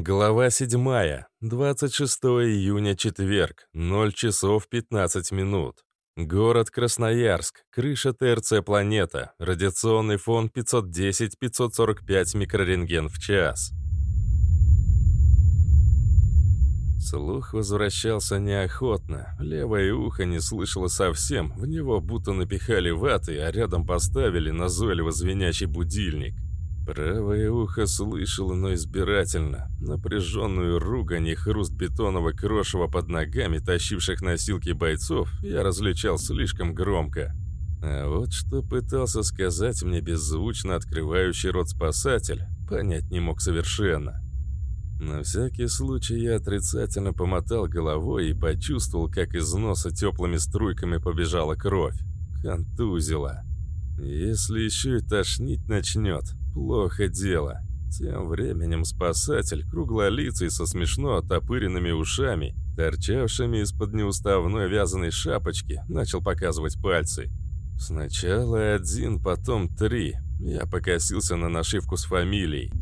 Глава 7. 26 июня, четверг. 0 часов 15 минут. Город Красноярск. Крыша ТРЦ «Планета». Радиационный фон 510-545 микрорентген в час. Слух возвращался неохотно. Левое ухо не слышало совсем. В него будто напихали ваты, а рядом поставили назойливо звенящий будильник. Правое ухо слышало, но избирательно. Напряженную ругань и хруст бетонного крошева под ногами, тащивших носилки бойцов, я различал слишком громко. А вот что пытался сказать мне беззвучно открывающий рот спасатель, понять не мог совершенно. На всякий случай я отрицательно помотал головой и почувствовал, как из носа теплыми струйками побежала кровь. Контузила. Если еще и тошнить начнет, Плохо дело. Тем временем спасатель, круглолицый со смешно отопыренными ушами, торчавшими из-под неуставной вязаной шапочки, начал показывать пальцы. Сначала один, потом три. Я покосился на нашивку с фамилией.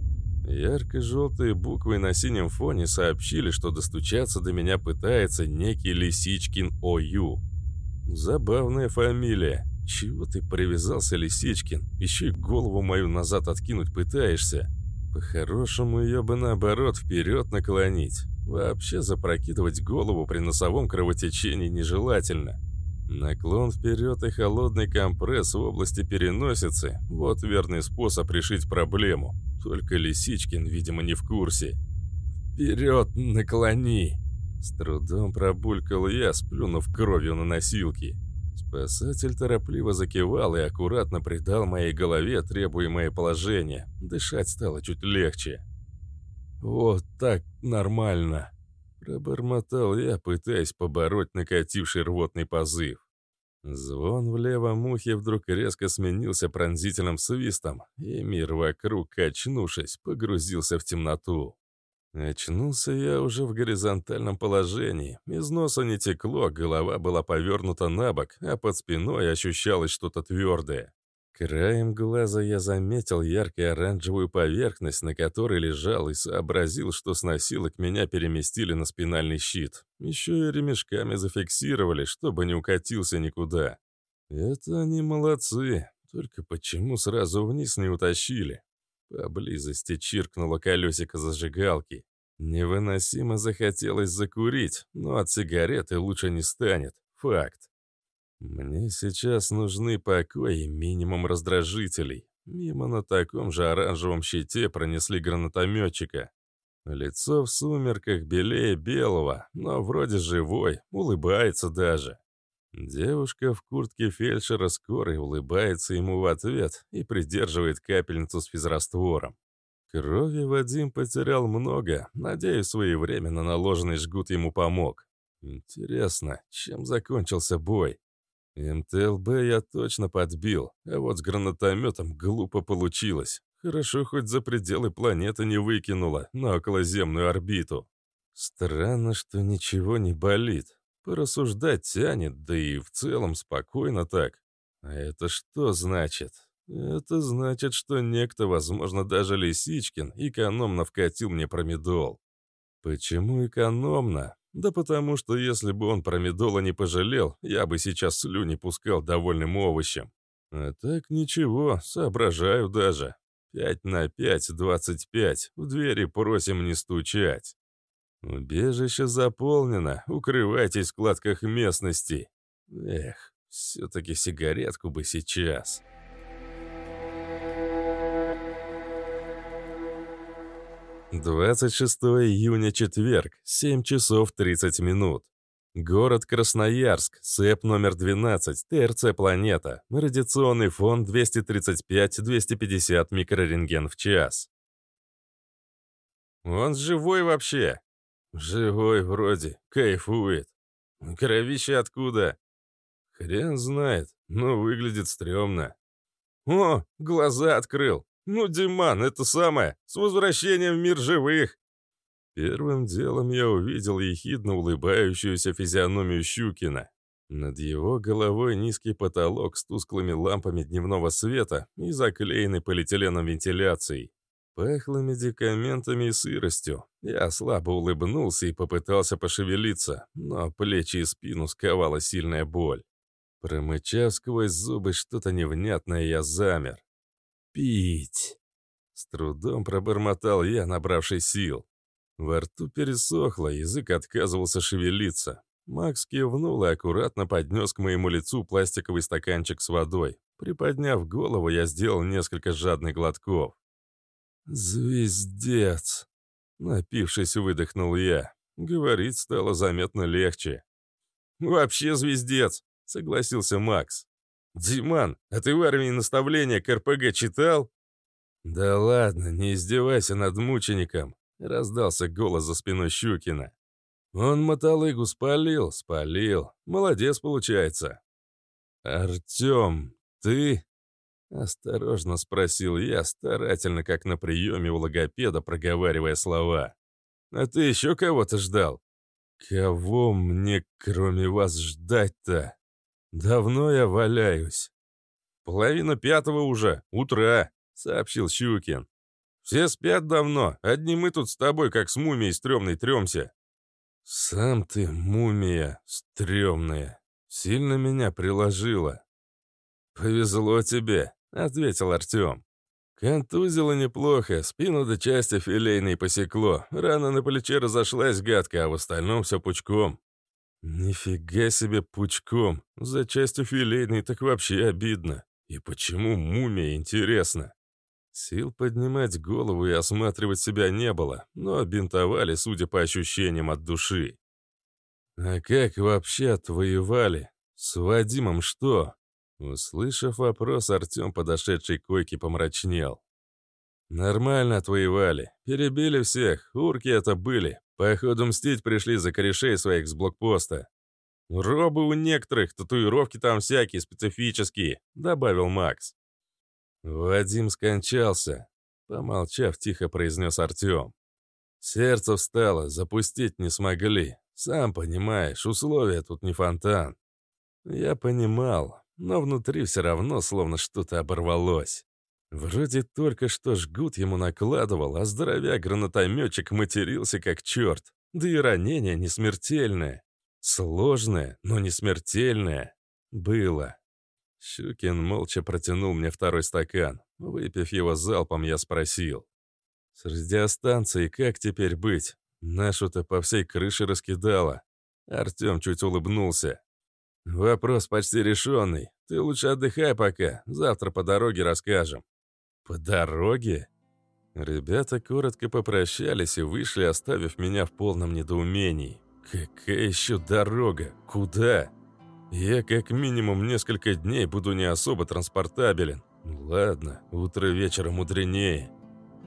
Ярко-желтые буквы на синем фоне сообщили, что достучаться до меня пытается некий Лисичкин О.Ю. Забавная фамилия. «Чего ты привязался, Лисичкин? Еще и голову мою назад откинуть пытаешься. По-хорошему ее бы наоборот вперед наклонить. Вообще запрокидывать голову при носовом кровотечении нежелательно. Наклон вперед и холодный компресс в области переносицы – вот верный способ решить проблему. Только Лисичкин, видимо, не в курсе. «Вперед наклони!» С трудом пробулькал я, сплюнув кровью на носилки. Спасатель торопливо закивал и аккуратно придал моей голове требуемое положение. Дышать стало чуть легче. «Вот так нормально», — пробормотал я, пытаясь побороть накативший рвотный позыв. Звон в левом ухе вдруг резко сменился пронзительным свистом, и мир вокруг, качнувшись, погрузился в темноту. Очнулся я уже в горизонтальном положении. Из носа не текло, голова была повернута на бок, а под спиной ощущалось что-то твердое. Краем глаза я заметил ярко-оранжевую поверхность, на которой лежал, и сообразил, что с носилок меня переместили на спинальный щит. Еще и ремешками зафиксировали, чтобы не укатился никуда. Это они молодцы, только почему сразу вниз не утащили? Поблизости чиркнуло колесико зажигалки. Невыносимо захотелось закурить, но от сигареты лучше не станет. Факт. Мне сейчас нужны покой и минимум раздражителей. Мимо на таком же оранжевом щите пронесли гранатометчика. Лицо в сумерках белее белого, но вроде живой, улыбается даже. Девушка в куртке фельдшера скорой улыбается ему в ответ и придерживает капельницу с физраствором. Крови Вадим потерял много, надеюсь, своевременно наложенный жгут ему помог. Интересно, чем закончился бой? МТЛБ я точно подбил, а вот с гранатометом глупо получилось. Хорошо, хоть за пределы планеты не выкинула на околоземную орбиту. Странно, что ничего не болит. Порассуждать тянет, да и в целом спокойно так. А это что значит? Это значит, что некто, возможно, даже Лисичкин, экономно вкатил мне промедол. Почему экономно? Да потому что если бы он промедола не пожалел, я бы сейчас слюни пускал довольным овощем. А так ничего, соображаю даже. Пять на пять, двадцать пять. В двери просим не стучать. Убежище заполнено, укрывайтесь в складках местности. Эх, все-таки сигаретку бы сейчас. Двадцать шестое июня, четверг, семь часов тридцать минут. Город Красноярск, СЭП номер 12, ТРЦ «Планета», радиационный фон 235-250 микрорентген в час. «Он живой вообще?» «Живой вроде, кайфует. Кровище откуда?» «Хрен знает, но выглядит стрёмно». «О, глаза открыл! Ну, Диман, это самое, с возвращением в мир живых!» Первым делом я увидел ехидно улыбающуюся физиономию Щукина. Над его головой низкий потолок с тусклыми лампами дневного света и заклеенный полиэтиленом вентиляцией. Пахло медикаментами и сыростью. Я слабо улыбнулся и попытался пошевелиться, но плечи и спину сковала сильная боль. Промычав сквозь зубы что-то невнятное, я замер. «Пить!» С трудом пробормотал я, набравший сил. Во рту пересохло, язык отказывался шевелиться. Макс кивнул и аккуратно поднес к моему лицу пластиковый стаканчик с водой. Приподняв голову, я сделал несколько жадных глотков. «Звездец!» Напившись, выдохнул я. Говорить стало заметно легче. «Вообще звездец!» — согласился Макс. «Диман, а ты в армии наставления к РПГ читал?» «Да ладно, не издевайся над мучеником», — раздался голос за спиной Щукина. «Он мотолыгу спалил, спалил. Молодец получается». «Артем, ты...» — осторожно спросил я, старательно, как на приеме у логопеда, проговаривая слова. «А ты еще кого-то ждал?» «Кого мне, кроме вас, ждать-то? Давно я валяюсь». «Половина пятого уже, утра», — сообщил Щукин. «Все спят давно, одни мы тут с тобой, как с мумией стрёмной, трёмся». «Сам ты, мумия, стрёмная, сильно меня приложила». «Повезло тебе», — ответил Артём. Контузило неплохо, спину до части филейной посекло, рана на плече разошлась гадко, а в остальном все пучком. Нифига себе пучком, за частью филейной так вообще обидно. И почему мумия, интересно? Сил поднимать голову и осматривать себя не было, но бинтовали, судя по ощущениям от души. «А как вообще отвоевали? С Вадимом что?» Услышав вопрос, Артем, подошедший к койке, помрачнел. «Нормально отвоевали. Перебили всех. Урки это были. Походу мстить пришли за корешей своих с блокпоста. Робы у некоторых, татуировки там всякие, специфические», — добавил Макс. «Вадим скончался», — помолчав, тихо произнес Артем. «Сердце встало, запустить не смогли. Сам понимаешь, условия тут не фонтан». Я понимал, но внутри все равно словно что-то оборвалось. Вроде только что жгут ему накладывал, а здоровяк-гранатометчик матерился как черт. Да и ранение не смертельное. Сложное, но не смертельное. Было. Щукин молча протянул мне второй стакан. Выпив его залпом, я спросил. «С радиостанцией как теперь быть? Нашу-то по всей крыше раскидало». Артем чуть улыбнулся. «Вопрос почти решенный. Ты лучше отдыхай пока. Завтра по дороге расскажем». «По дороге?» Ребята коротко попрощались и вышли, оставив меня в полном недоумении. «Какая еще дорога? Куда?» Я как минимум несколько дней буду не особо транспортабелен. Ладно, утро вечера мудренее.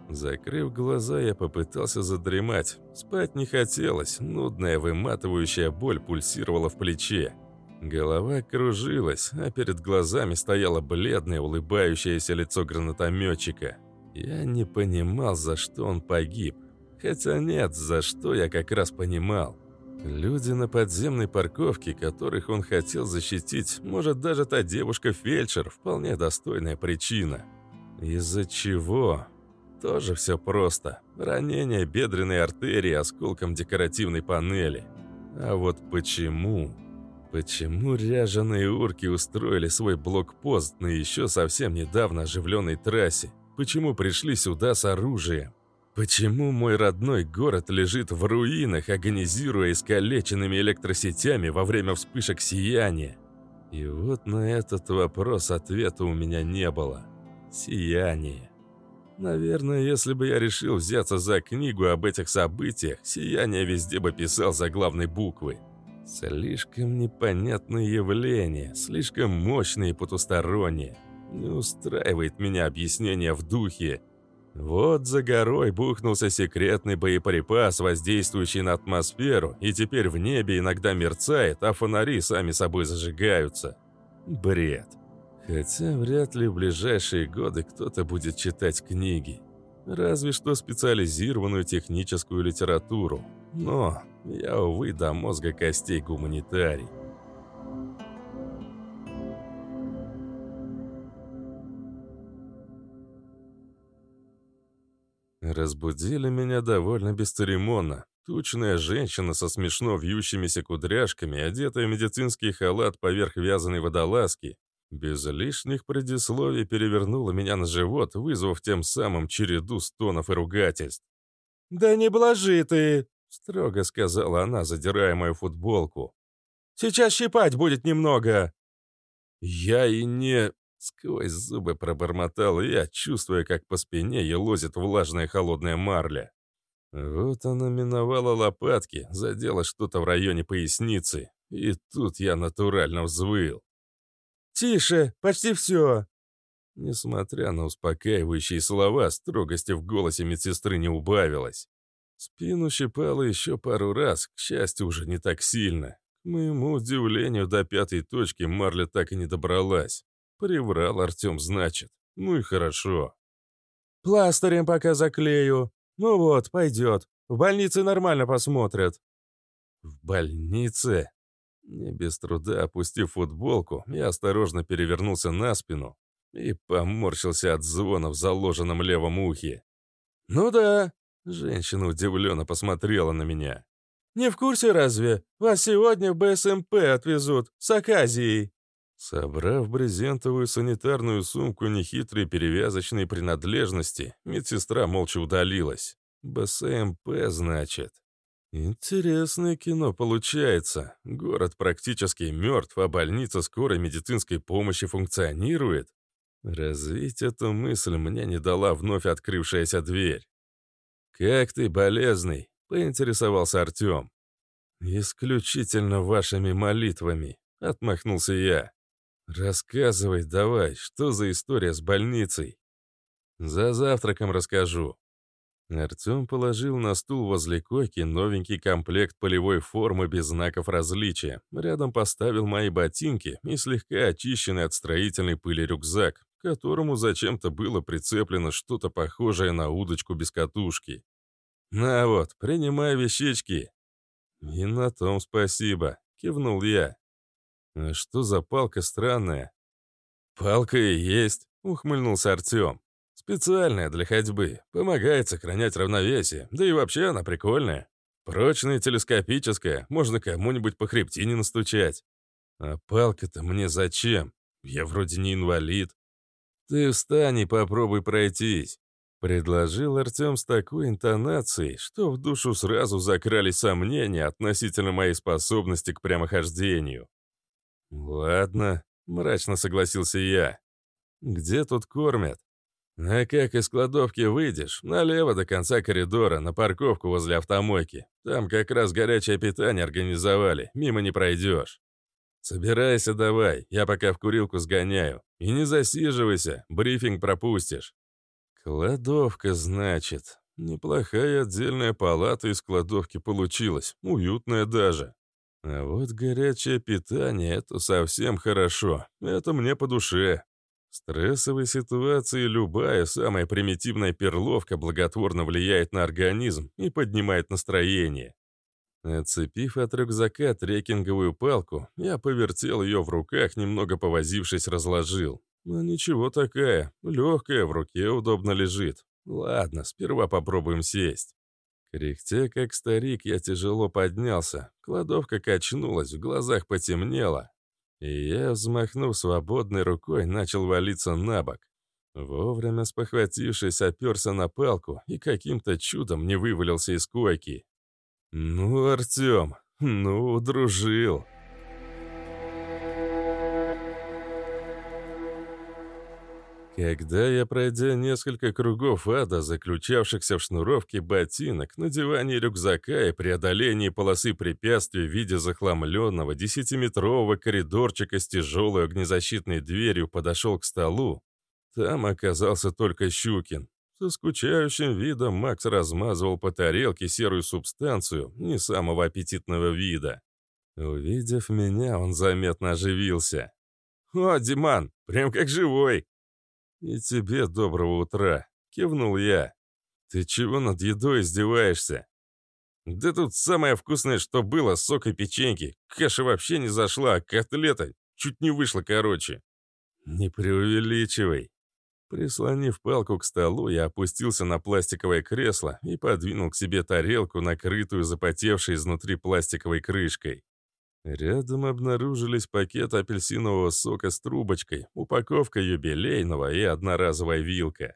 Закрыв глаза, я попытался задремать. Спать не хотелось, нудная выматывающая боль пульсировала в плече. Голова кружилась, а перед глазами стояло бледное, улыбающееся лицо гранатометчика. Я не понимал, за что он погиб. Хотя нет, за что я как раз понимал. Люди на подземной парковке, которых он хотел защитить, может даже та девушка-фельдшер, вполне достойная причина. Из-за чего? Тоже все просто. Ранение бедренной артерии осколком декоративной панели. А вот почему? Почему ряженые урки устроили свой блокпост на еще совсем недавно оживленной трассе? Почему пришли сюда с оружием? Почему мой родной город лежит в руинах, агонизируя искалеченными электросетями во время вспышек сияния? И вот на этот вопрос ответа у меня не было. Сияние. Наверное, если бы я решил взяться за книгу об этих событиях, сияние везде бы писал за главной буквы. Слишком непонятные явления, слишком мощные и потусторонние. Не устраивает меня объяснение в духе вот за горой бухнулся секретный боеприпас, воздействующий на атмосферу, и теперь в небе иногда мерцает, а фонари сами собой зажигаются. Бред. Хотя вряд ли в ближайшие годы кто-то будет читать книги. Разве что специализированную техническую литературу. Но я, увы, до мозга костей гуманитарий. Разбудили меня довольно бесцеремонно. Тучная женщина со смешно вьющимися кудряшками, одетая в медицинский халат поверх вязаной водолазки, без лишних предисловий перевернула меня на живот, вызвав тем самым череду стонов и ругательств. «Да не блажи ты!» — строго сказала она, задирая мою футболку. «Сейчас щипать будет немного!» «Я и не...» — сквозь зубы пробормотал я, чувствуя, как по спине елозит влажная холодная марля. Вот она миновала лопатки, задела что-то в районе поясницы, и тут я натурально взвыл. «Тише, почти все!» Несмотря на успокаивающие слова, строгости в голосе медсестры не убавилось. Спину щипало еще пару раз, к счастью, уже не так сильно. К моему удивлению, до пятой точки Марля так и не добралась. Приврал Артем, значит. Ну и хорошо. «Пластырем пока заклею. Ну вот, пойдет. В больнице нормально посмотрят». «В больнице?» Не без труда опустив футболку, я осторожно перевернулся на спину и поморщился от звона в заложенном левом ухе. «Ну да», — женщина удивленно посмотрела на меня. «Не в курсе разве? Вас сегодня в БСМП отвезут, с Аказией». Собрав брезентовую санитарную сумку нехитрые перевязочные принадлежности, медсестра молча удалилась. БСМП, значит. Интересное кино получается. Город практически мертв, а больница скорой медицинской помощи функционирует. Развить эту мысль мне не дала вновь открывшаяся дверь. «Как ты, болезный?» — поинтересовался Артем. «Исключительно вашими молитвами», — отмахнулся я. «Рассказывай давай, что за история с больницей?» «За завтраком расскажу», Артем положил на стул возле койки новенький комплект полевой формы без знаков различия. Рядом поставил мои ботинки и слегка очищенный от строительной пыли рюкзак, к которому зачем-то было прицеплено что-то похожее на удочку без катушки. «На вот, принимай вещички». «И на том спасибо», — кивнул я. «А что за палка странная?» «Палка и есть», — ухмыльнулся Артем. Специальная для ходьбы, помогает сохранять равновесие, да и вообще она прикольная. Прочная, телескопическая, можно кому-нибудь по хребтине настучать. А палка-то мне зачем? Я вроде не инвалид. Ты встань и попробуй пройтись. Предложил Артем с такой интонацией, что в душу сразу закрались сомнения относительно моей способности к прямохождению. «Ладно», — мрачно согласился я. «Где тут кормят?» А как из кладовки выйдешь, налево до конца коридора, на парковку возле автомойки. Там как раз горячее питание организовали, мимо не пройдешь. Собирайся давай, я пока в курилку сгоняю. И не засиживайся, брифинг пропустишь. Кладовка, значит. Неплохая отдельная палата из кладовки получилась, уютная даже. А вот горячее питание — это совсем хорошо, это мне по душе. В стрессовой ситуации любая самая примитивная перловка благотворно влияет на организм и поднимает настроение. Отцепив от рюкзака трекинговую палку, я повертел ее в руках, немного повозившись, разложил. Но ничего такая, легкая, в руке удобно лежит. Ладно, сперва попробуем сесть. Кряхтя, как старик, я тяжело поднялся. Кладовка качнулась, в глазах потемнело. И я, взмахнув свободной рукой, начал валиться на бок. Вовремя спохватившись, оперся на палку и каким-то чудом не вывалился из койки. «Ну, Артем, ну, дружил!» Когда я, пройдя несколько кругов ада, заключавшихся в шнуровке ботинок, надевании рюкзака и преодолении полосы препятствий в виде захламленного десятиметрового коридорчика с тяжелой огнезащитной дверью, подошел к столу, там оказался только Щукин. Со скучающим видом Макс размазывал по тарелке серую субстанцию не самого аппетитного вида. Увидев меня, он заметно оживился. «О, Диман, прям как живой!» «И тебе доброго утра», — кивнул я. «Ты чего над едой издеваешься?» «Да тут самое вкусное, что было, сок и печеньки. Каша вообще не зашла, а котлета чуть не вышла короче». «Не преувеличивай». Прислонив палку к столу, я опустился на пластиковое кресло и подвинул к себе тарелку, накрытую запотевшей изнутри пластиковой крышкой. Рядом обнаружились пакет апельсинового сока с трубочкой, упаковка юбилейного и одноразовая вилка.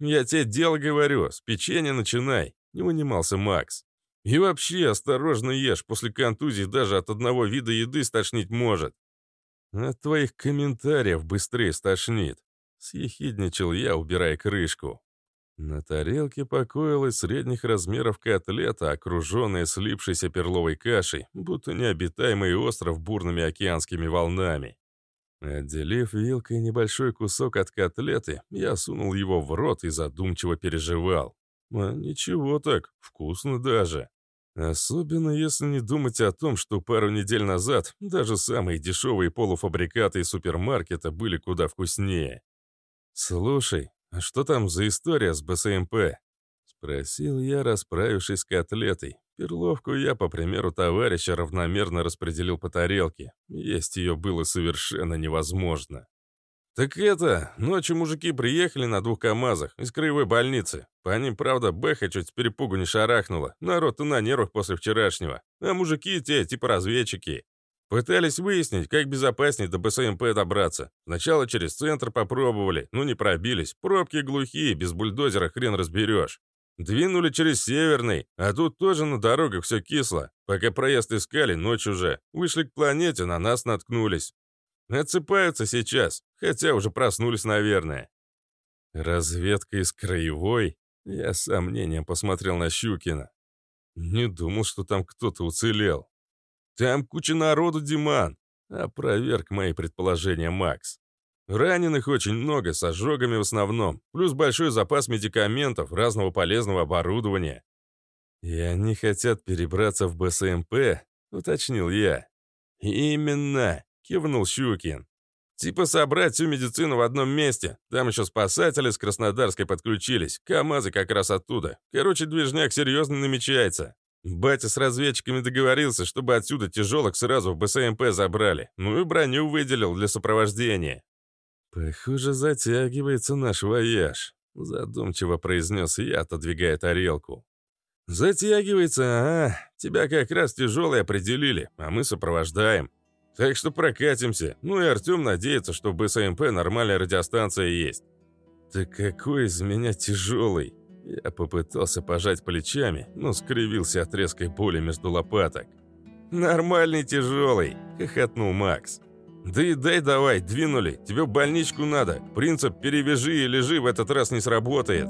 «Я тебе дело говорю, с печенья начинай», — не унимался Макс. «И вообще, осторожно ешь, после контузии даже от одного вида еды стошнить может». «От твоих комментариев быстрее стошнит», — съехидничал я, убирая крышку. На тарелке покоилась средних размеров котлета, окруженная слипшейся перловой кашей, будто необитаемый остров бурными океанскими волнами. Отделив вилкой небольшой кусок от котлеты, я сунул его в рот и задумчиво переживал. А ничего так, вкусно даже. Особенно если не думать о том, что пару недель назад даже самые дешевые полуфабрикаты из супермаркета были куда вкуснее. «Слушай, «А что там за история с БСМП?» Спросил я, расправившись с котлетой. Перловку я, по примеру товарища, равномерно распределил по тарелке. Есть ее было совершенно невозможно. «Так это, ночью мужики приехали на двух КАМАЗах из краевой больницы. По ним, правда, Бэха чуть с перепугу не шарахнула. Народ-то на нервах после вчерашнего. А мужики те, типа разведчики. Пытались выяснить, как безопаснее до БСМП добраться. Сначала через центр попробовали, но не пробились. Пробки глухие, без бульдозера хрен разберешь. Двинули через Северный, а тут тоже на дорогах все кисло. Пока проезд искали, ночь уже. Вышли к планете, на нас наткнулись. Отсыпаются сейчас, хотя уже проснулись, наверное. Разведка из краевой? Я с сомнением посмотрел на Щукина. Не думал, что там кто-то уцелел. «Там куча народу, Диман!» — опроверг мои предположения Макс. «Раненых очень много, с ожогами в основном, плюс большой запас медикаментов, разного полезного оборудования». «И они хотят перебраться в БСМП?» — уточнил я. «Именно!» — кивнул Щукин. «Типа собрать всю медицину в одном месте. Там еще спасатели с Краснодарской подключились. КамАЗы как раз оттуда. Короче, движняк серьезно намечается». Батя с разведчиками договорился, чтобы отсюда тяжелок сразу в БСМП забрали. Ну и броню выделил для сопровождения. «Похоже, затягивается наш вояж», — задумчиво произнес я, отодвигая тарелку. «Затягивается, а? Тебя как раз тяжелый определили, а мы сопровождаем. Так что прокатимся. Ну и Артем надеется, что в БСМП нормальная радиостанция есть». «Так какой из меня тяжелый?» Я попытался пожать плечами, но скривился от резкой боли между лопаток. «Нормальный тяжелый!» – хохотнул Макс. «Да и дай давай, двинули, тебе в больничку надо. Принцип «перевяжи и лежи» в этот раз не сработает».